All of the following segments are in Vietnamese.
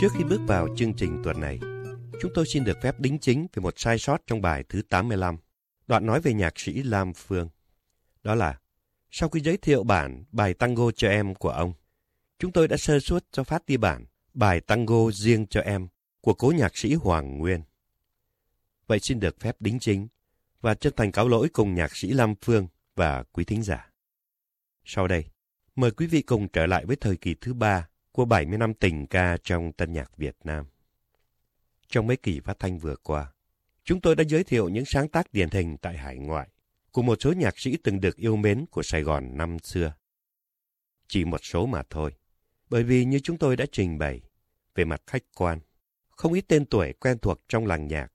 Trước khi bước vào chương trình tuần này, chúng tôi xin được phép đính chính về một sai sót trong bài thứ 85, đoạn nói về nhạc sĩ Lam Phương. Đó là, sau khi giới thiệu bản bài tango cho em của ông, chúng tôi đã sơ suất cho phát đi bản bài tango riêng cho em của cố nhạc sĩ Hoàng Nguyên. Vậy xin được phép đính chính và chân thành cáo lỗi cùng nhạc sĩ Lam Phương và quý thính giả. Sau đây, mời quý vị cùng trở lại với thời kỳ thứ ba của 70 năm tình ca trong tân nhạc Việt Nam. Trong mấy kỳ phát thanh vừa qua, chúng tôi đã giới thiệu những sáng tác điển hình tại hải ngoại của một số nhạc sĩ từng được yêu mến của Sài Gòn năm xưa. Chỉ một số mà thôi, bởi vì như chúng tôi đã trình bày, về mặt khách quan, không ít tên tuổi quen thuộc trong làng nhạc,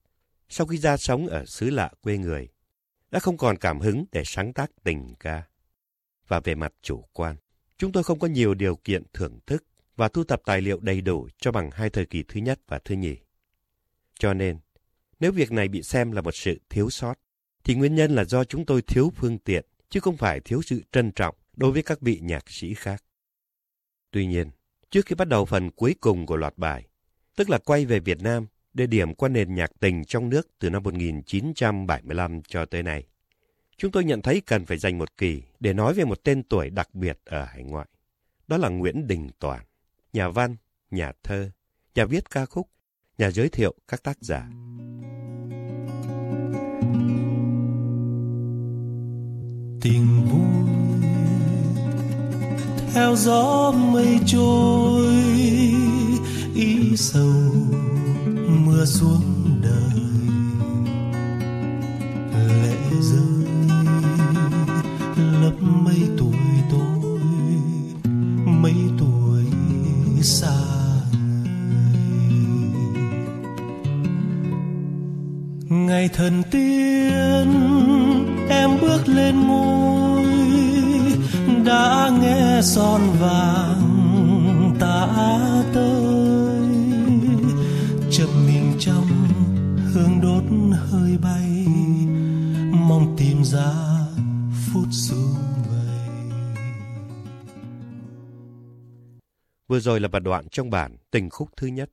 sau khi ra sống ở xứ lạ quê người, đã không còn cảm hứng để sáng tác tình ca. Và về mặt chủ quan, chúng tôi không có nhiều điều kiện thưởng thức và thu thập tài liệu đầy đủ cho bằng hai thời kỳ thứ nhất và thứ nhì. Cho nên, nếu việc này bị xem là một sự thiếu sót, thì nguyên nhân là do chúng tôi thiếu phương tiện, chứ không phải thiếu sự trân trọng đối với các vị nhạc sĩ khác. Tuy nhiên, trước khi bắt đầu phần cuối cùng của loạt bài, tức là quay về Việt Nam để điểm qua nền nhạc tình trong nước từ năm 1975 cho tới nay, chúng tôi nhận thấy cần phải dành một kỳ để nói về một tên tuổi đặc biệt ở hải ngoại. Đó là Nguyễn Đình Toàn, nhà văn, nhà thơ, nhà viết ca khúc, nhà giới thiệu các tác giả. Tình vui theo gió mây trôi ý sầu mưa xuống đời lệ rơi lấp mấy tuổi ngày thần tiên em bước lên ngôi đã nghe son vàng tả tới chập mình trong hương đốt hơi bay mong tìm ra phút xuống vầy Vừa rồi là một đoạn trong bản Tình khúc thứ nhất,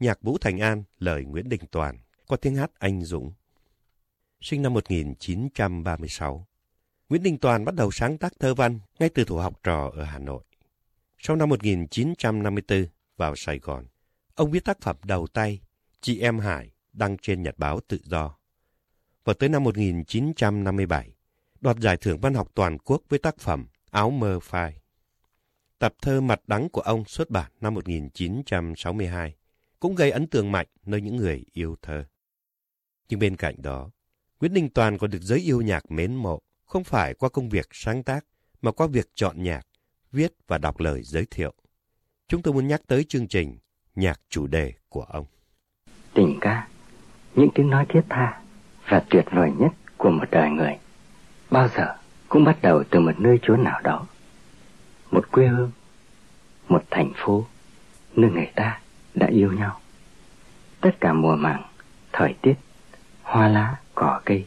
nhạc Vũ Thành An, lời Nguyễn Đình Toàn, qua tiếng hát anh Dũng. Sinh năm 1936, Nguyễn Đình Toàn bắt đầu sáng tác thơ văn ngay từ thủ học trò ở Hà Nội. Sau năm 1954, vào Sài Gòn, ông viết tác phẩm đầu tay Chị Em Hải đăng trên Nhật báo Tự Do. Và tới năm 1957, đoạt giải thưởng văn học toàn quốc với tác phẩm Áo mơ phai. Tập thơ Mặt đắng của ông xuất bản năm 1962 cũng gây ấn tượng mạnh nơi những người yêu thơ. Nhưng bên cạnh đó, Nguyễn Đình Toàn còn được giới yêu nhạc mến mộ, không phải qua công việc sáng tác, mà qua việc chọn nhạc, viết và đọc lời giới thiệu. Chúng tôi muốn nhắc tới chương trình Nhạc chủ đề của ông. Tình ca, những tiếng nói thiết tha và tuyệt vời nhất của một đời người, bao giờ cũng bắt đầu từ một nơi chốn nào đó. Một quê hương, một thành phố, nơi người ta đã yêu nhau. Tất cả mùa màng, thời tiết, hoa lá, cỏ cây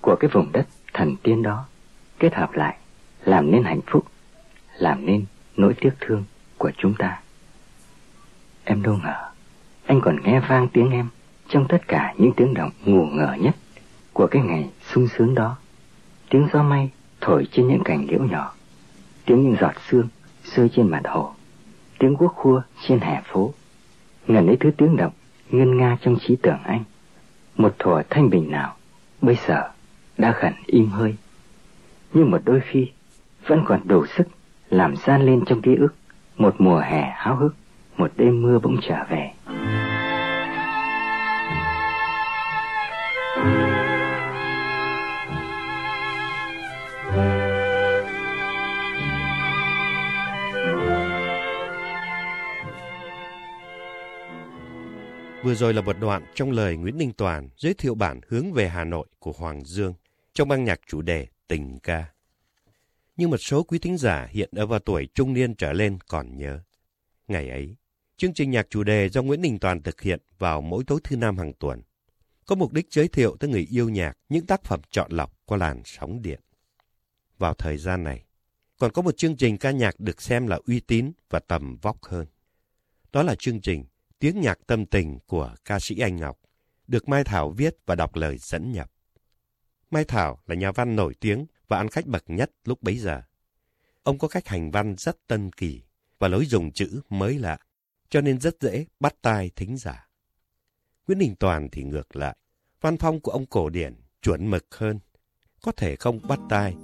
của cái vùng đất thần tiên đó kết hợp lại làm nên hạnh phúc, làm nên nỗi tiếc thương của chúng ta. Em đâu ngờ, anh còn nghe vang tiếng em trong tất cả những tiếng động ngủ ngờ nhất của cái ngày sung sướng đó. Tiếng gió may thổi trên những cành liễu nhỏ, tiếng những giọt sương rơi trên mặt hồ, tiếng guốc khua trên hè phố. Ngần ấy thứ tiếng động ngân nga trong trí tưởng anh. Một thuở thanh bình nào, bây giờ đã khẩn im hơi. Nhưng một đôi khi vẫn còn đủ sức làm gian lên trong ký ức một mùa hè háo hức, một đêm mưa bỗng trở về. Vừa rồi là một đoạn trong lời Nguyễn Đình Toàn giới thiệu bản hướng về Hà Nội của Hoàng Dương trong băng nhạc chủ đề Tình ca. Nhưng một số quý thính giả hiện ở vào tuổi trung niên trở lên còn nhớ. Ngày ấy, chương trình nhạc chủ đề do Nguyễn Đình Toàn thực hiện vào mỗi tối thứ năm hàng tuần, có mục đích giới thiệu tới người yêu nhạc những tác phẩm chọn lọc qua làn sóng điện. Vào thời gian này, còn có một chương trình ca nhạc được xem là uy tín và tầm vóc hơn. Đó là chương trình tiếng nhạc tâm tình của ca sĩ Anh Ngọc, được Mai Thảo viết và đọc lời dẫn nhập. Mai Thảo là nhà văn nổi tiếng và ăn khách bậc nhất lúc bấy giờ. Ông có cách hành văn rất tân kỳ và lối dùng chữ mới lạ, cho nên rất dễ bắt tai thính giả. Nguyễn Đình Toàn thì ngược lại, văn phong của ông cổ điển chuẩn mực hơn, có thể không bắt tai,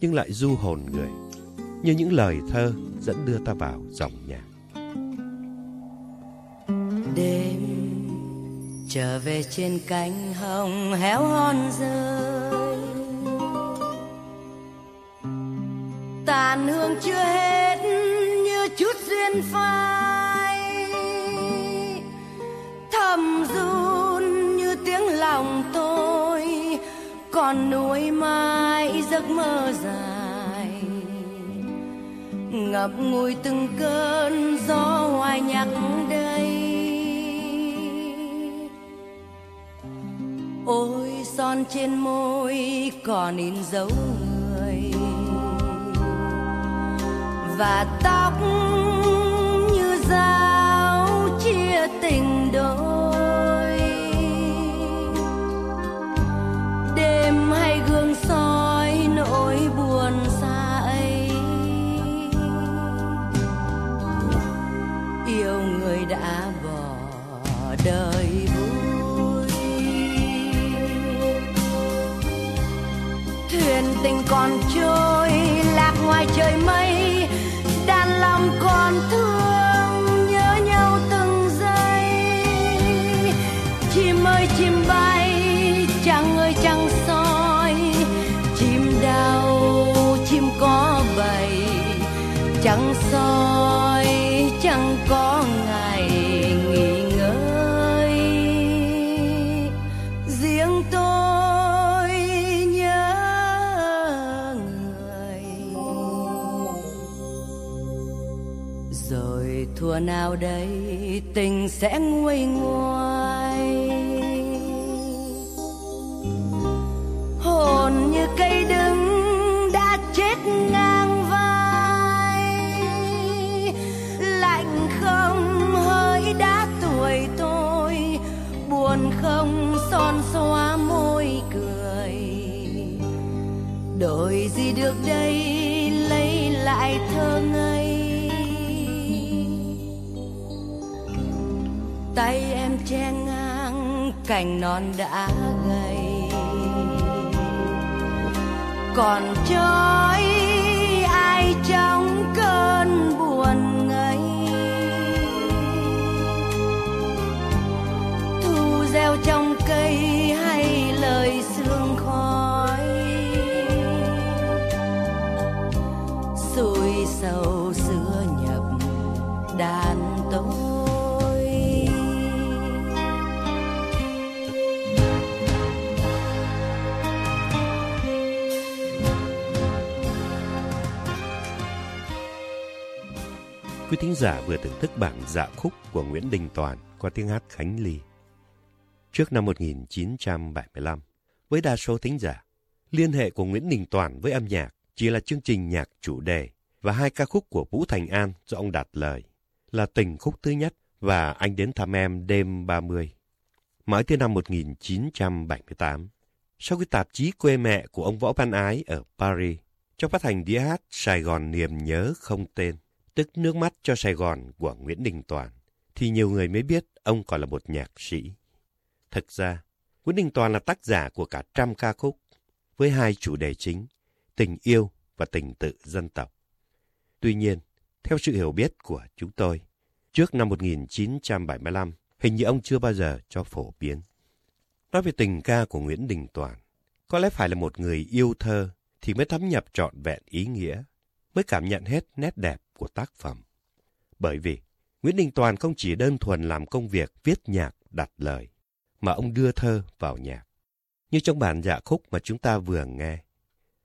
nhưng lại du hồn người, như những lời thơ dẫn đưa ta vào dòng nhạc. Đêm, trở về trên cánh hồng héo hon rơi. Tàn hương chưa hết như chút duyên phai, thầm run như tiếng lòng tôi, còn nuối mãi giấc mơ dài. Ngập ngùi từng cơn gió hoài nhắc ôi son trên môi còn in dấu người. Và tóc như da chẳng có ngày nghỉ ngơi. Riêng tôi nhớ người. Rồi thua nào đây tình sẽ nguôi ngoai được đây, lấy lại thơ ngây. Tay em che ngang cành non đã gầy. Còn trói ai trong cơn buồn ngây? Thu gieo trong cây Quý thính giả vừa thưởng thức bản dạ khúc của Nguyễn Đình Toàn qua tiếng hát Khánh Ly. Trước năm 1975, với đa số thính giả, liên hệ của Nguyễn Đình Toàn với âm nhạc chỉ là chương trình nhạc chủ đề và hai ca khúc của Vũ Thành An do ông đặt lời là tình khúc thứ nhất và Anh đến thăm em đêm 30. Mãi tới năm 1978, sau khi tạp chí quê mẹ của ông Võ Văn Ái ở Paris cho phát hành đĩa hát Sài Gòn niềm nhớ không tên, tức nước mắt cho Sài Gòn của Nguyễn Đình Toàn, thì nhiều người mới biết ông còn là một nhạc sĩ. Thực ra, Nguyễn Đình Toàn là tác giả của cả trăm ca khúc, với hai chủ đề chính, tình yêu và tình tự dân tộc. Tuy nhiên, theo sự hiểu biết của chúng tôi, trước năm 1975, hình như ông chưa bao giờ cho phổ biến. Nói về tình ca của Nguyễn Đình Toàn, có lẽ phải là một người yêu thơ thì mới thấm nhập trọn vẹn ý nghĩa, mới cảm nhận hết nét đẹp của tác phẩm. Bởi vì Nguyễn Đình Toàn không chỉ đơn thuần làm công việc viết nhạc đặt lời, mà ông đưa thơ vào nhạc. Như trong bản dạ khúc mà chúng ta vừa nghe,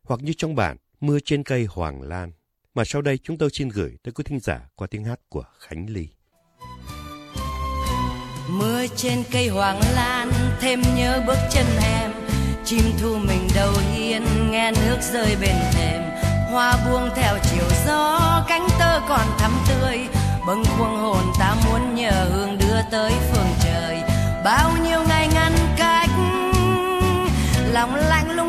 hoặc như trong bản Mưa trên cây Hoàng Lan, mà sau đây chúng tôi xin gửi tới quý thính giả qua tiếng hát của Khánh Ly. mưa trên cây hoàng lan thêm nhớ bước chân em chim thu mình đầu hiên nghe nước rơi bên thềm hoa buông theo chiều gió, cánh tơ còn thắm tươi. Bâng khuâng hồn ta muốn nhờ hương đưa tới phương trời. Bao nhiêu ngày ngăn cách, lòng lạnh lùng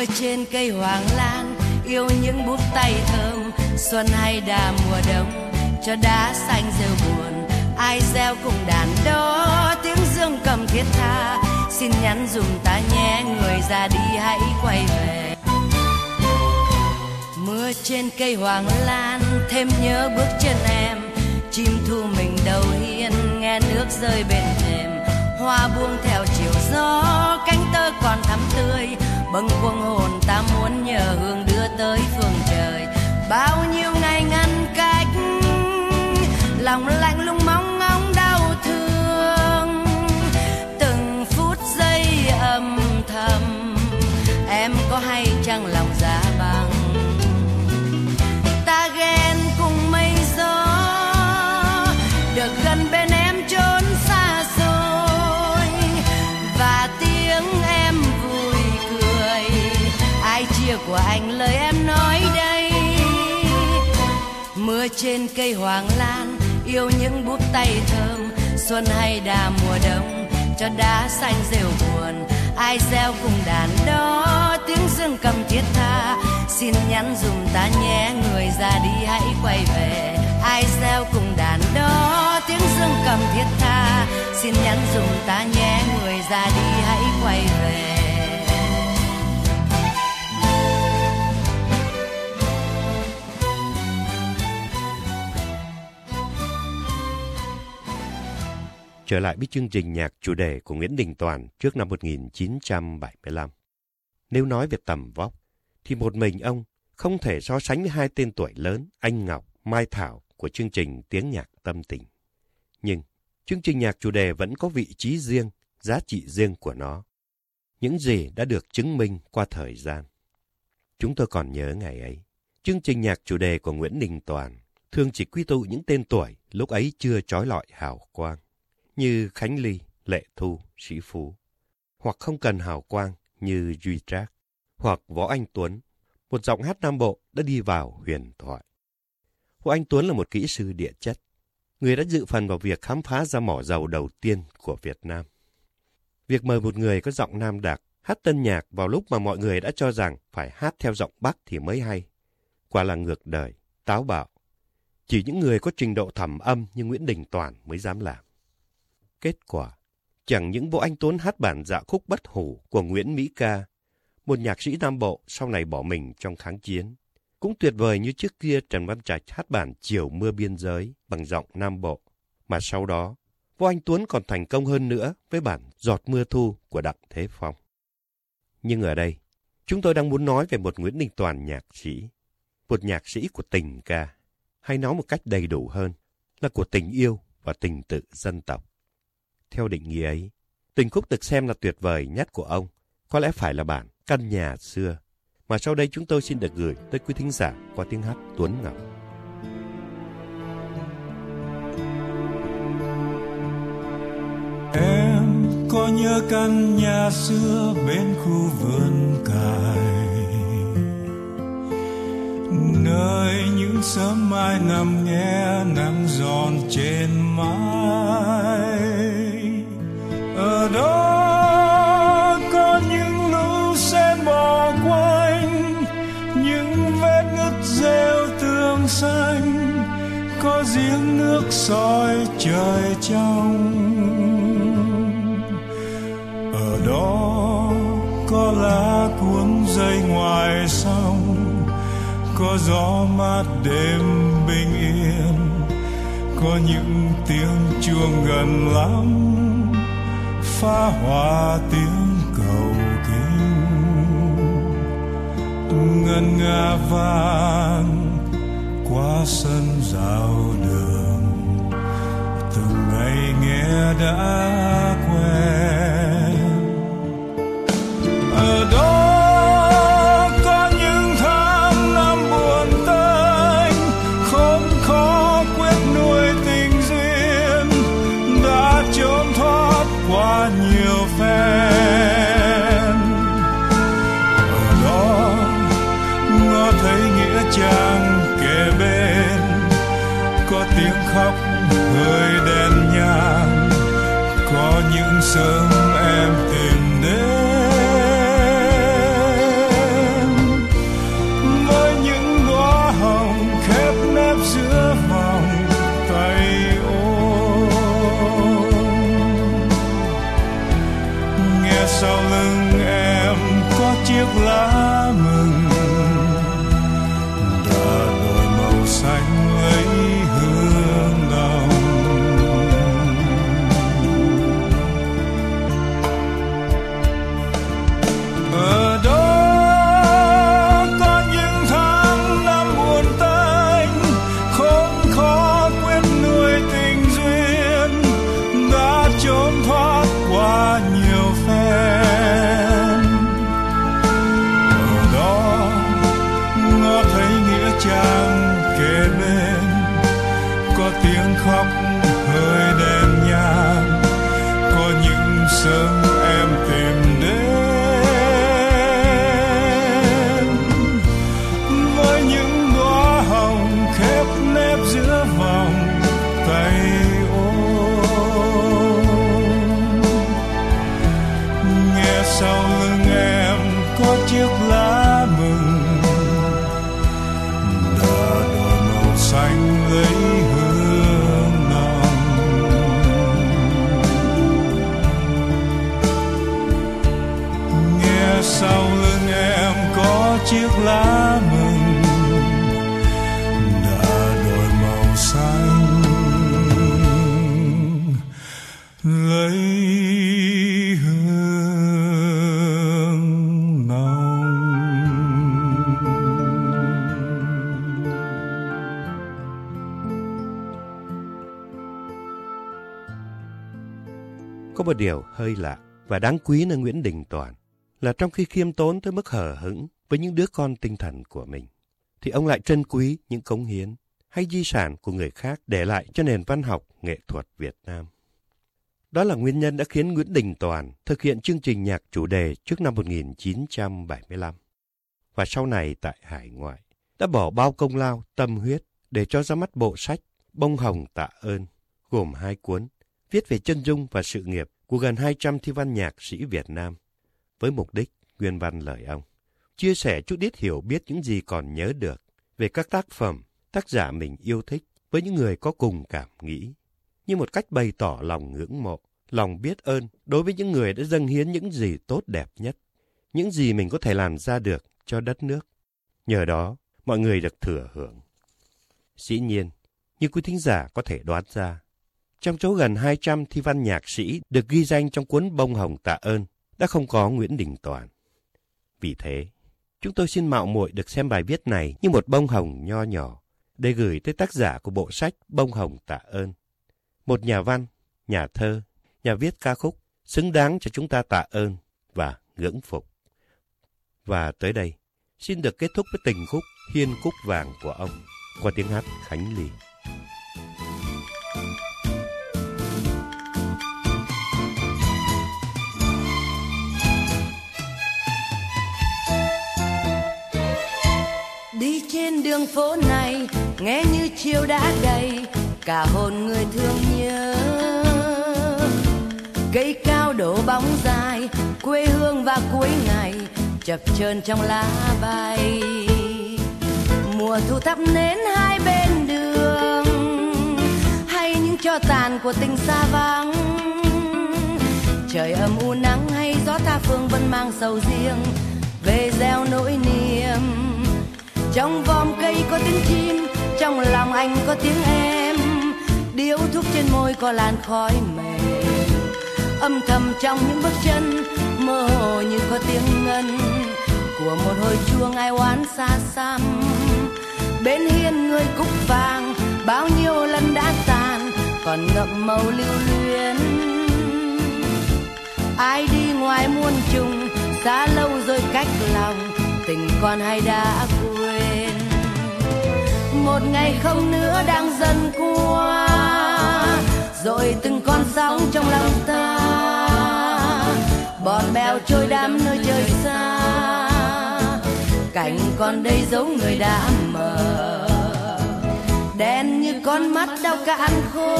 mưa trên cây hoàng lan, yêu những bút tay thơm, xuân hay đà mùa đông, cho đá xanh rêu buồn, ai gieo cùng đàn đó. Tiếng dương cầm thiết tha, xin nhắn dùm ta nhé, người ra đi hãy quay về. Mưa trên cây hoàng lan, thêm nhớ bước chân em, chim thu mình đầu hiên, nghe nước rơi bên thềm, hoa buông theo chiều gió, cánh tơ còn thắm tươi bâng khuâng hồn ta muốn nhờ hương đưa tới phương trời. Bao nhiêu ngày ngăn cách, lòng lạnh lùng mong ngóng đau thương. Từng phút giây âm thầm, em có hay chăng lòng giá trên cây hoàng lan, yêu những bút tay thơm, xuân hay đà mùa đông, cho đá xanh rêu buồn. Ai gieo cùng đàn đó, tiếng dương cầm thiết tha. Xin nhắn dùm ta nhé, người ra đi hãy quay về. Ai gieo cùng đàn đó, tiếng dương cầm thiết tha. Xin nhắn dùm ta nhé, người ra đi hãy quay về. Trở lại với chương trình nhạc chủ đề của Nguyễn Đình Toàn trước năm 1975. Nếu nói về tầm vóc, thì một mình ông không thể so sánh với hai tên tuổi lớn Anh Ngọc, Mai Thảo của chương trình Tiếng Nhạc Tâm Tình. Nhưng chương trình nhạc chủ đề vẫn có vị trí riêng, giá trị riêng của nó. Những gì đã được chứng minh qua thời gian. Chúng tôi còn nhớ ngày ấy, chương trình nhạc chủ đề của Nguyễn Đình Toàn thường chỉ quy tụ những tên tuổi lúc ấy chưa trói lọi hào quang như Khánh Ly, Lệ Thu, Sĩ Phú, hoặc không cần hào quang như Duy Trác, hoặc Võ Anh Tuấn, một giọng hát Nam Bộ đã đi vào huyền thoại. Võ Anh Tuấn là một kỹ sư địa chất, người đã dự phần vào việc khám phá ra mỏ dầu đầu tiên của Việt Nam. Việc mời một người có giọng Nam Đặc hát tân nhạc vào lúc mà mọi người đã cho rằng phải hát theo giọng Bắc thì mới hay. Quả là ngược đời, táo bạo. Chỉ những người có trình độ thẩm âm như Nguyễn Đình Toàn mới dám làm. Kết quả, chẳng những Vũ Anh Tuấn hát bản dạ khúc bất hủ của Nguyễn Mỹ Ca, một nhạc sĩ Nam Bộ sau này bỏ mình trong kháng chiến. Cũng tuyệt vời như trước kia Trần Văn Trạch hát bản Chiều Mưa Biên Giới bằng giọng Nam Bộ. Mà sau đó, Vũ Anh Tuấn còn thành công hơn nữa với bản Giọt Mưa Thu của Đặng Thế Phong. Nhưng ở đây, chúng tôi đang muốn nói về một Nguyễn Đình Toàn nhạc sĩ, một nhạc sĩ của tình ca, hay nói một cách đầy đủ hơn là của tình yêu và tình tự dân tộc. Theo định nghĩa ấy, tình khúc được xem là tuyệt vời nhất của ông. Có lẽ phải là bản Căn nhà xưa. Mà sau đây chúng tôi xin được gửi tới quý thính giả qua tiếng hát Tuấn Ngọc. Em có nhớ căn nhà xưa bên khu vườn cài. Nơi những sớm mai nằm nghe nắng giòn trên soi trời trong ở đó có lá cuốn dây ngoài sông, có gió mát đêm bình yên, có những tiếng chuông gần lắm, phá hòa tiếng cầu kinh. Ngân nga vang qua sân rào đường từng ngày nghe đã qua. Khóc hơi đêm nhang. Có những sớm chiếc lá mừng đã đổi màu xanh. Lấy hương nồng. Có một điều hơi lạ và đáng quý nơi Nguyễn Đình Toàn là trong khi khiêm tốn tới mức hờ hững với những đứa con tinh thần của mình, thì ông lại trân quý những cống hiến hay di sản của người khác để lại cho nền văn học nghệ thuật Việt Nam. Đó là nguyên nhân đã khiến Nguyễn Đình Toàn thực hiện chương trình nhạc chủ đề trước năm 1975. Và sau này tại hải ngoại, đã bỏ bao công lao, tâm huyết để cho ra mắt bộ sách Bông Hồng Tạ Ơn, gồm hai cuốn, viết về chân dung và sự nghiệp của gần 200 thi văn nhạc sĩ Việt Nam, với mục đích nguyên văn lời ông, chia sẻ chút ít hiểu biết những gì còn nhớ được về các tác phẩm, tác giả mình yêu thích với những người có cùng cảm nghĩ, như một cách bày tỏ lòng ngưỡng mộ, lòng biết ơn đối với những người đã dâng hiến những gì tốt đẹp nhất, những gì mình có thể làm ra được cho đất nước. Nhờ đó, mọi người được thừa hưởng. Dĩ nhiên, như quý thính giả có thể đoán ra, trong số gần 200 thi văn nhạc sĩ được ghi danh trong cuốn Bông Hồng Tạ Ơn đã không có Nguyễn Đình Toàn. Vì thế, chúng tôi xin mạo muội được xem bài viết này như một bông hồng nho nhỏ để gửi tới tác giả của bộ sách Bông Hồng Tạ Ơn. Một nhà văn, nhà thơ, nhà viết ca khúc xứng đáng cho chúng ta tạ ơn và ngưỡng phục. Và tới đây, xin được kết thúc với tình khúc Hiên Cúc Vàng của ông qua tiếng hát Khánh Ly. Đường phố này, nghe như chiều đã đầy, cả hồn người thương nhớ. Cây cao đổ bóng dài, quê hương và cuối ngày, chập chờn trong lá bay. Mùa thu thắp nến hai bên đường, hay những cho tàn của tình xa vắng. Trời âm u nắng hay gió tha phương vẫn mang sầu riêng, về gieo nỗi niềm trong vòm cây có tiếng chim, trong lòng anh có tiếng em. Điếu thuốc trên môi có làn khói mềm. Âm thầm trong những bước chân, mơ hồ như có tiếng ngân. Của một hồi chuông ai oán xa xăm. Bên hiên người cúc vàng, bao nhiêu lần đã tàn, còn ngậm màu lưu luyến. Ai đi ngoài muôn trùng, xa lâu rồi cách lòng, tình con hay đã quên một ngày không nữa đang dần qua. Rồi từng con sóng trong lòng ta, bọt bèo trôi đắm nơi trời xa. Cảnh con đây dấu người đã mờ, đen như con mắt đau cạn khô.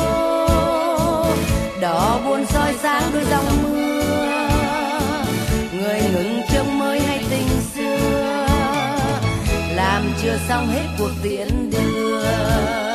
Đỏ buồn soi sáng đôi dòng mưa, người ngừng làm chưa xong hết cuộc tiễn đưa.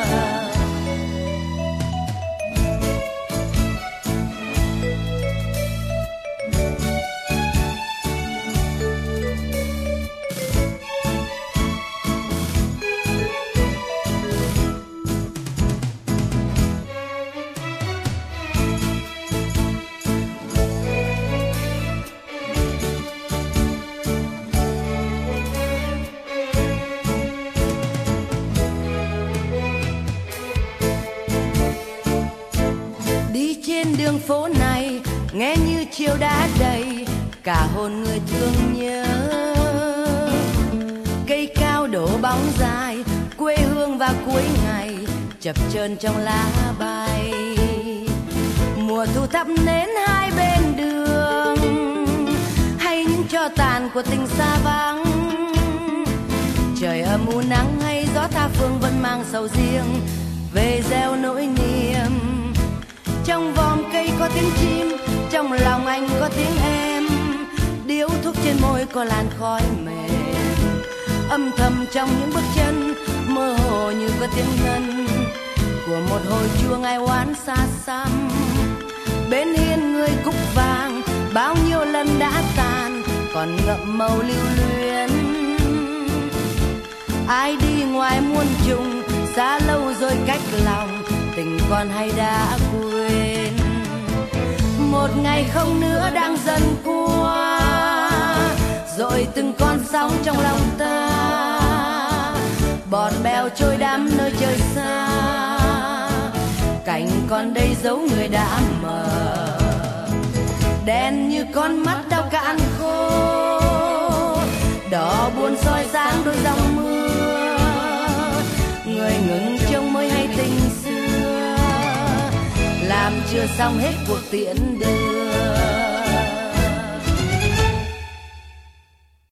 Cả hồn người thương nhớ. Cây cao đổ bóng dài, quê hương và cuối ngày chập chờn trong lá bay mùa thu thắp nến hai bên đường, hay những cho tàn của tình xa vắng. Trời âm u nắng hay gió tha phương vẫn mang sầu riêng về gieo nỗi niềm. Trong vòng cây có tiếng chim, trong lòng anh có tiếng em điếu thuốc trên môi có làn khói mềm. Âm thầm trong những bước chân, mơ hồ như có tiếng ngân của một hồi chuông ai oán xa xăm. Bên hiên người cúc vàng, bao nhiêu lần đã tàn, còn ngậm màu lưu luyến. Ai đi ngoài muôn trùng xa lâu rồi cách lòng, tình con hay đã quên. Một ngày không nữa đang dần cuối rồi từng con sóng trong lòng ta. Bọt bèo trôi đắm nơi trời xa. Cảnh con đây giấu người đã mờ. Đen như con mắt đau cạn khô. Đỏ buồn soi sáng đôi dòng mưa. Người ngừng trông mới hay tình xưa. Làm chưa xong hết cuộc tiễn đưa.